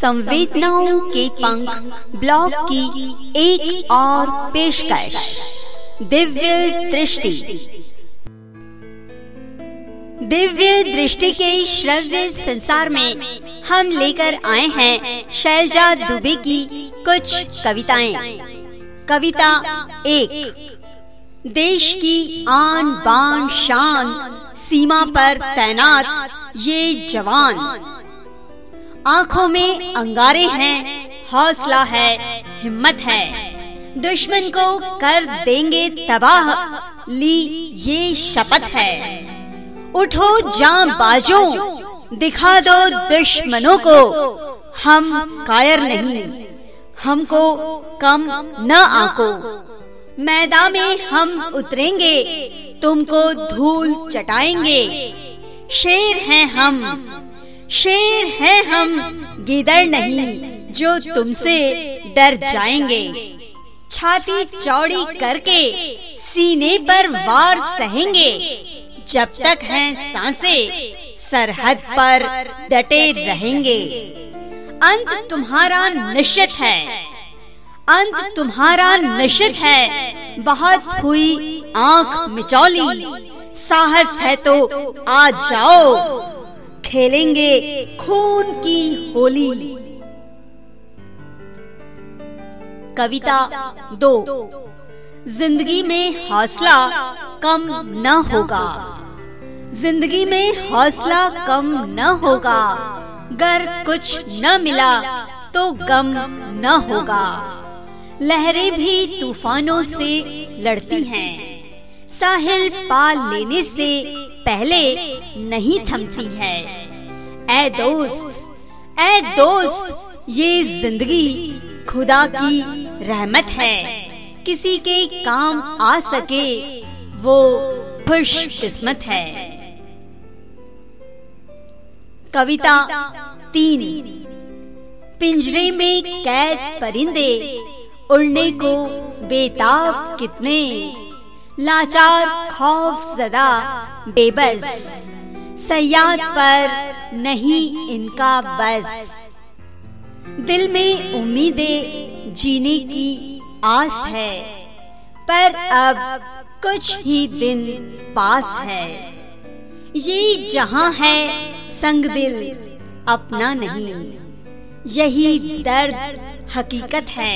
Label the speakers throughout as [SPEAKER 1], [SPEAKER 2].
[SPEAKER 1] संवेदनाओं के पंख ब्लॉग की एक और पेशकश। दिव्य दृष्टि। दिव्य दृष्टि के श्रव्य संसार में हम लेकर आए हैं शैलजा दुबे की कुछ कविताएँ। कविता एक, देश की आन बान शान, सीमा पर तैनात ये जवान। आँखों में अंगारे हैं, हौसला है, हिम्मत है। दुश्मन को कर देंगे तबाह, ली ये शपथ है। उठो जा बाजो दिखा दो दुश्मनों को, हम कायर नहीं। हमको कम न आको। मैदान में हम उतरेंगे, तुमको धूल चटाएँगे। शेर हैं हम शेर हैं हम, गिदड़ नहीं, जो तुमसे डर जाएँगे। छाती चौड़ी करके सीने पर वार सहेंगे। जब तक हैं साँसें, सरहद पर डटे रहेंगे। अंत तुम्हारा निश्चित है। अंत तुम्हारा निश्चित है। बहुत हुई आँख मिचौली। साहस है तो आ जाओ। खेलेंगे खून की होली। कविता दो। ज़िंदगी में हौसला कम न होगा। ज़िंदगी में हौसला कम न होगा। गर कुछ न मिला तो गम न होगा। लहरें भी तूफानों से लड़ती हैं। साहिल पाल लेने से पहले नहीं थमती है। ऐ दोस्त ऐ दोस्त, ये ज़िंदगी खुदा की रहमत है। किसी के काम आ सके, वो खुश किस्मत है। कविता तीन, पिंजरे में कैद परिंदे, उड़ने को बेताब कितने, लाचार खौफ जदा बेबस, सयाद पर नहीं इनका बस। दिल में उम्मीदें जीने की आस है। पर अब कुछ ही दिन पास है। ये जहाँ है संग दिल, अपना नहीं। यही दर्द हकीकत है,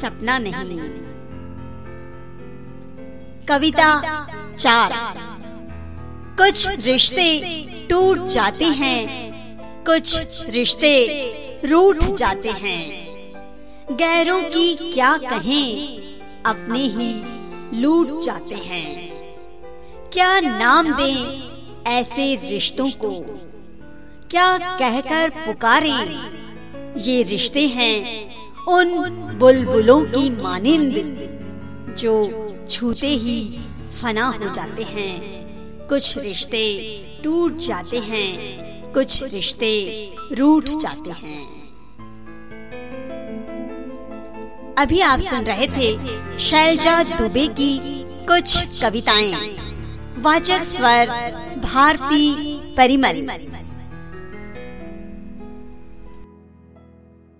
[SPEAKER 1] सपना नहीं। कविता चार। कुछ रिश्ते टूट जाते हैं, कुछ रिश्ते रूठ जाते हैं। गैरों की क्या कहें, अपने ही लूट जाते हैं। क्या नाम दें ऐसे रिश्तों को? क्या कहकर पुकारे, ये रिश्ते हैं उन बुलबुलों की मानिंद जो छूते ही फना हो जाते हैं। कुछ रिश्ते टूट जाते हैं, कुछ रिश्ते रूठ जाते हैं। अभी आप सुन रहे थे शैलजा दुबे की कुछ कविताएँ। वाचक स्वर भारती परिमल।